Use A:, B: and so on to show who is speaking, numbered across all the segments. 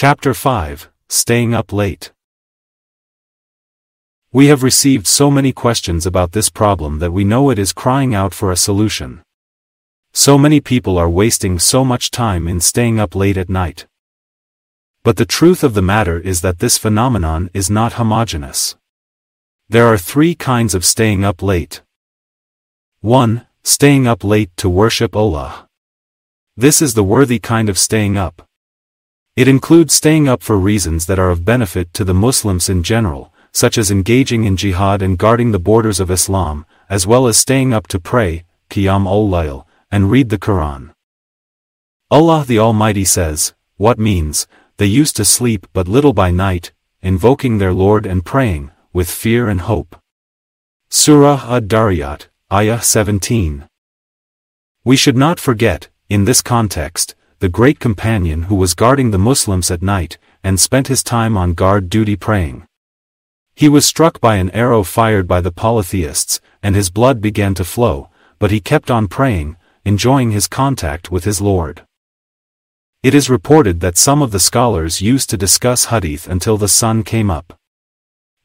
A: Chapter 5 Staying Up Late We have received so many questions about this problem that we know it is crying out for a solution. So many people are wasting so much time in staying up late at night. But the truth of the matter is that this phenomenon is not homogeneous. There are three kinds of staying up late. 1. Staying up late to worship Allah. This is the worthy kind of staying up. It includes staying up for reasons that are of benefit to the Muslims in general, such as engaging in jihad and guarding the borders of Islam, as well as staying up to pray, Qiyam ul-Layl, and read the Quran. Allah the Almighty says, what means, they used to sleep but little by night, invoking their Lord and praying, with fear and hope. Surah Ad-Dariyat, Ayah 17. We should not forget, in this context, the great companion who was guarding the Muslims at night, and spent his time on guard duty praying. He was struck by an arrow fired by the polytheists, and his blood began to flow, but he kept on praying, enjoying his contact with his Lord. It is reported that some of the scholars used to discuss hadith until the sun came up.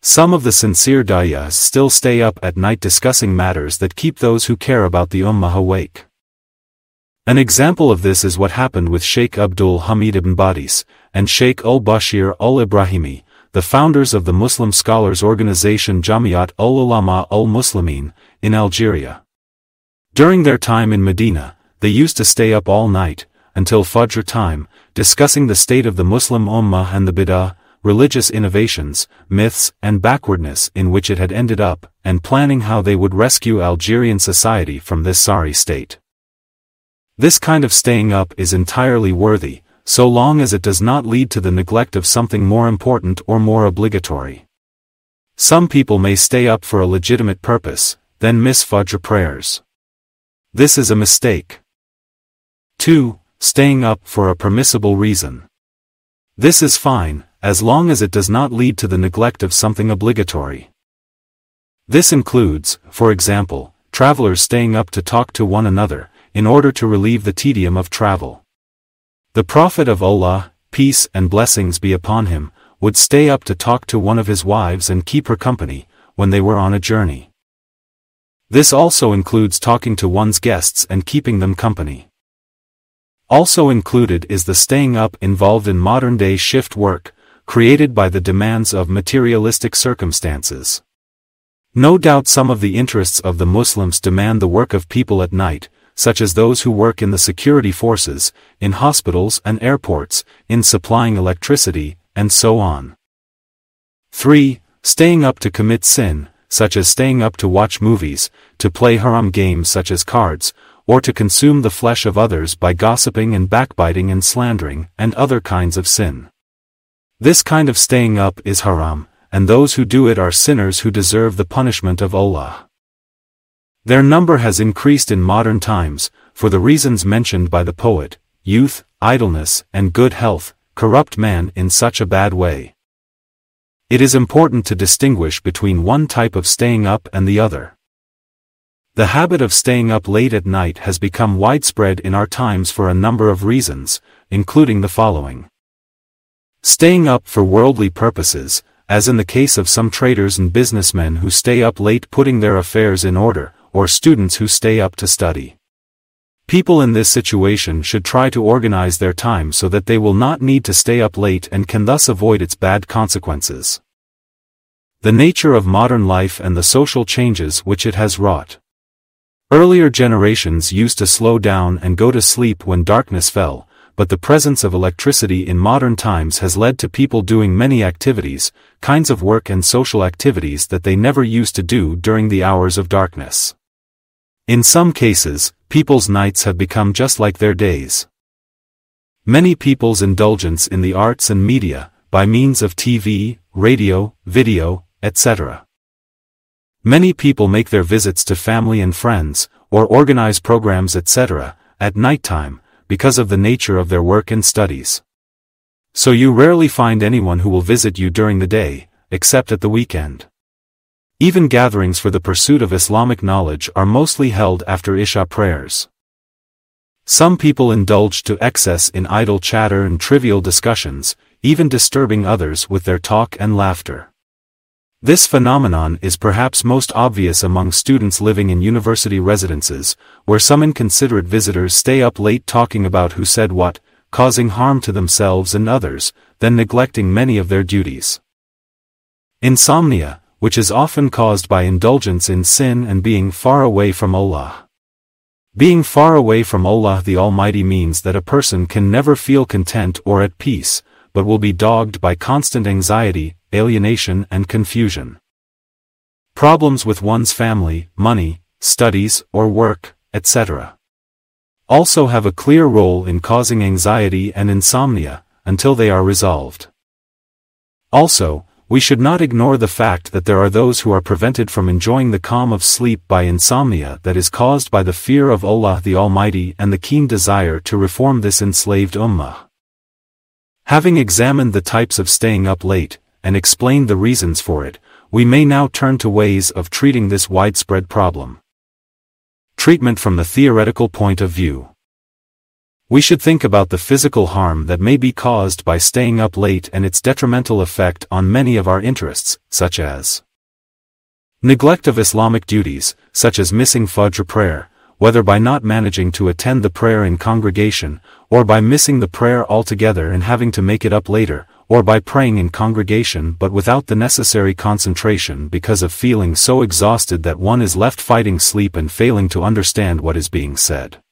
A: Some of the sincere dayas still stay up at night discussing matters that keep those who care about the ummah awake. An example of this is what happened with Sheikh Abdul Hamid ibn Badis, and Sheikh al-Bashir al-Ibrahimi, the founders of the Muslim scholars organization Jamiat ul-Ulama ul-Muslimin, in Algeria. During their time in Medina, they used to stay up all night, until Fajr time, discussing the state of the Muslim Ummah and the Bid'ah, religious innovations, myths, and backwardness in which it had ended up, and planning how they would rescue Algerian society from this sorry state. This kind of staying up is entirely worthy, so long as it does not lead to the neglect of something more important or more obligatory. Some people may stay up for a legitimate purpose, then miss Fajr prayers. This is a mistake. 2. Staying up for a permissible reason. This is fine, as long as it does not lead to the neglect of something obligatory. This includes, for example, travelers staying up to talk to one another, in order to relieve the tedium of travel. The Prophet of Allah, peace and blessings be upon him, would stay up to talk to one of his wives and keep her company, when they were on a journey. This also includes talking to one's guests and keeping them company. Also included is the staying up involved in modern-day shift work, created by the demands of materialistic circumstances. No doubt some of the interests of the Muslims demand the work of people at night, such as those who work in the security forces, in hospitals and airports, in supplying electricity, and so on. 3. Staying up to commit sin, such as staying up to watch movies, to play haram games such as cards, or to consume the flesh of others by gossiping and backbiting and slandering, and other kinds of sin. This kind of staying up is haram, and those who do it are sinners who deserve the punishment of Allah. Their number has increased in modern times, for the reasons mentioned by the poet, youth, idleness, and good health, corrupt man in such a bad way. It is important to distinguish between one type of staying up and the other. The habit of staying up late at night has become widespread in our times for a number of reasons, including the following. Staying up for worldly purposes, as in the case of some traders and businessmen who stay up late putting their affairs in order, or students who stay up to study. People in this situation should try to organize their time so that they will not need to stay up late and can thus avoid its bad consequences. The nature of modern life and the social changes which it has wrought. Earlier generations used to slow down and go to sleep when darkness fell, but the presence of electricity in modern times has led to people doing many activities, kinds of work and social activities that they never used to do during the hours of darkness. In some cases, people's nights have become just like their days. Many people's indulgence in the arts and media, by means of TV, radio, video, etc. Many people make their visits to family and friends, or organize programs etc., at nighttime, because of the nature of their work and studies. So you rarely find anyone who will visit you during the day, except at the weekend. Even gatherings for the pursuit of Islamic knowledge are mostly held after Isha prayers. Some people indulge to excess in idle chatter and trivial discussions, even disturbing others with their talk and laughter. This phenomenon is perhaps most obvious among students living in university residences, where some inconsiderate visitors stay up late talking about who said what, causing harm to themselves and others, then neglecting many of their duties. Insomnia, which is often caused by indulgence in sin and being far away from Allah. Being far away from Allah the Almighty means that a person can never feel content or at peace, but will be dogged by constant anxiety, alienation and confusion. Problems with one's family, money, studies or work, etc. Also have a clear role in causing anxiety and insomnia, until they are resolved. Also, we should not ignore the fact that there are those who are prevented from enjoying the calm of sleep by insomnia that is caused by the fear of Allah the Almighty and the keen desire to reform this enslaved ummah. Having examined the types of staying up late, and explained the reasons for it, we may now turn to ways of treating this widespread problem. Treatment from the theoretical point of view. We should think about the physical harm that may be caused by staying up late and its detrimental effect on many of our interests, such as neglect of Islamic duties, such as missing Fajr prayer, whether by not managing to attend the prayer in congregation, or by missing the prayer altogether and having to make it up later, or by praying in congregation but without the necessary concentration because of feeling so exhausted that one is left fighting sleep and failing to understand what is being said.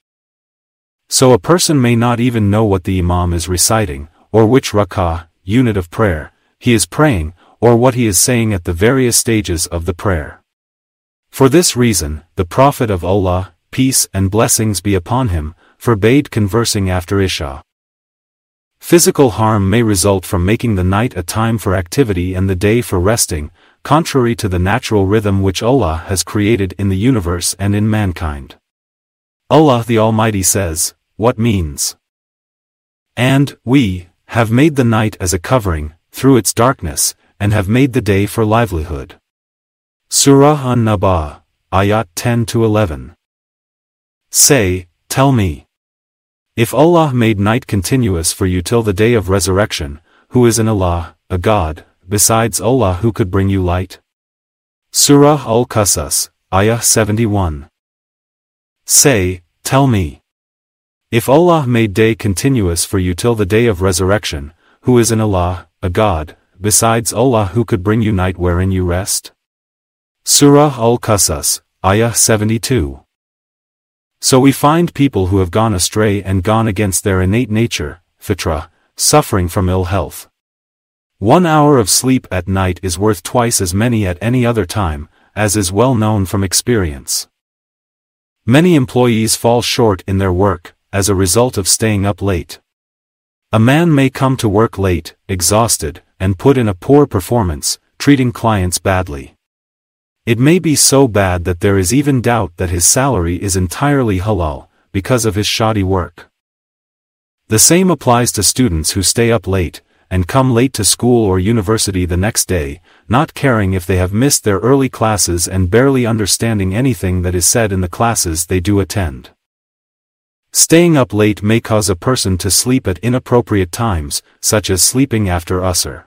A: So a person may not even know what the Imam is reciting, or which rak'ah, unit of prayer, he is praying, or what he is saying at the various stages of the prayer. For this reason, the Prophet of Allah, peace and blessings be upon him, forbade conversing after Isha. Physical harm may result from making the night a time for activity and the day for resting, contrary to the natural rhythm which Allah has created in the universe and in mankind. Allah the Almighty says, what means. And, we, have made the night as a covering, through its darkness, and have made the day for livelihood. Surah An-Naba, Ayat 10-11. Say, tell me. If Allah made night continuous for you till the day of resurrection, who is an ilah, a God, besides Allah who could bring you light? Surah Al-Qasas, Ayah 71. Say, tell me. If Allah made day continuous for you till the day of resurrection, who is an ilah, a God, besides Allah who could bring you night wherein you rest? Surah Al-Qasas, Ayah 72. So we find people who have gone astray and gone against their innate nature, fitra, suffering from ill health. One hour of sleep at night is worth twice as many at any other time, as is well known from experience. Many employees fall short in their work, as a result of staying up late. A man may come to work late, exhausted, and put in a poor performance, treating clients badly. It may be so bad that there is even doubt that his salary is entirely halal, because of his shoddy work. The same applies to students who stay up late, and come late to school or university the next day, not caring if they have missed their early classes and barely understanding anything that is said in the classes they do attend. Staying up late may cause a person to sleep at inappropriate times, such as sleeping after Asr.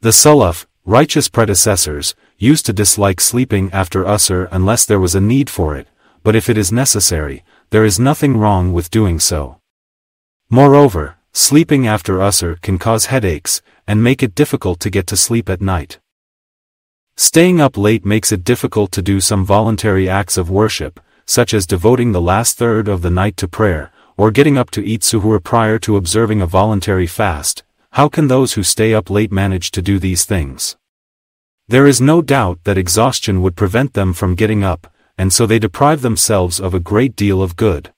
A: The Salaf, righteous predecessors, used to dislike sleeping after Asr unless there was a need for it, but if it is necessary, there is nothing wrong with doing so. Moreover, sleeping after Asr can cause headaches, and make it difficult to get to sleep at night. Staying up late makes it difficult to do some voluntary acts of worship, such as devoting the last third of the night to prayer, or getting up to eat suhoor prior to observing a voluntary fast, how can those who stay up late manage to do these things? There is no doubt that exhaustion would prevent them from getting up, and so they deprive themselves of a great deal of good.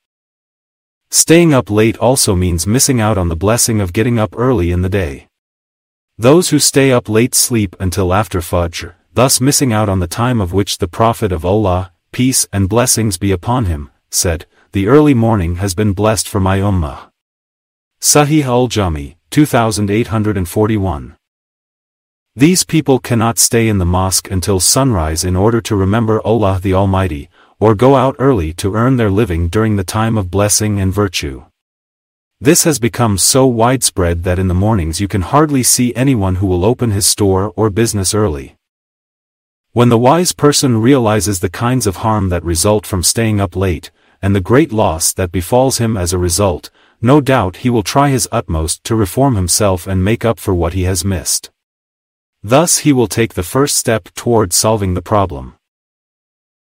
A: Staying up late also means missing out on the blessing of getting up early in the day. Those who stay up late sleep until after Fajr, thus missing out on the time of which the Prophet of Allah, peace and blessings be upon him, said, The early morning has been blessed for my ummah. Sahih al-Jami, 2841. These people cannot stay in the mosque until sunrise in order to remember Allah the Almighty, or go out early to earn their living during the time of blessing and virtue. This has become so widespread that in the mornings you can hardly see anyone who will open his store or business early. When the wise person realizes the kinds of harm that result from staying up late, and the great loss that befalls him as a result, no doubt he will try his utmost to reform himself and make up for what he has missed. Thus he will take the first step toward solving the problem.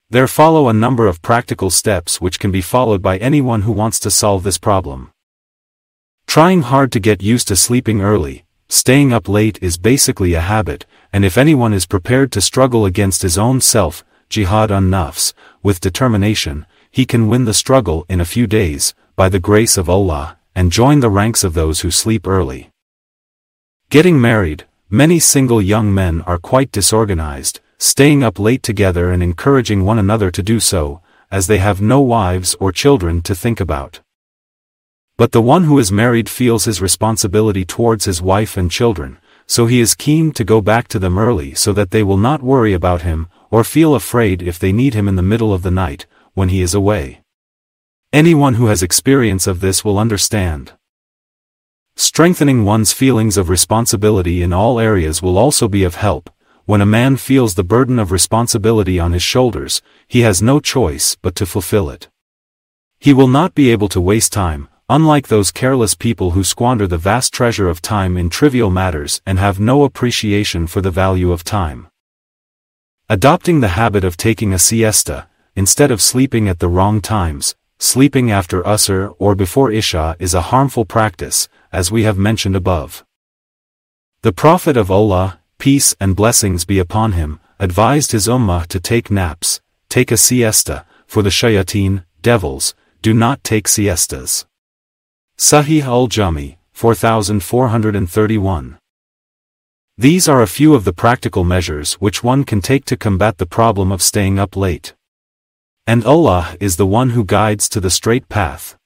A: There follow a number of practical steps which can be followed by anyone who wants to solve this problem. Trying hard to get used to sleeping early, staying up late is basically a habit, and if anyone is prepared to struggle against his own self, jihad un nafs, with determination, he can win the struggle in a few days, by the grace of Allah, and join the ranks of those who sleep early. Getting married, many single young men are quite disorganized, staying up late together and encouraging one another to do so, as they have no wives or children to think about. But the one who is married feels his responsibility towards his wife and children, so he is keen to go back to them early so that they will not worry about him, or feel afraid if they need him in the middle of the night, when he is away. Anyone who has experience of this will understand. Strengthening one's feelings of responsibility in all areas will also be of help. When a man feels the burden of responsibility on his shoulders, he has no choice but to fulfill it. He will not be able to waste time, unlike those careless people who squander the vast treasure of time in trivial matters and have no appreciation for the value of time. Adopting the habit of taking a siesta, instead of sleeping at the wrong times, sleeping after Asr or before Isha is a harmful practice, as we have mentioned above. The Prophet of Allah, peace and blessings be upon him, advised his ummah to take naps, take a siesta, for the shayateen, devils, do not take siestas. Sahih al-Jami, 4431. These are a few of the practical measures which one can take to combat the problem of staying up late. And Allah is the one who guides to the straight path.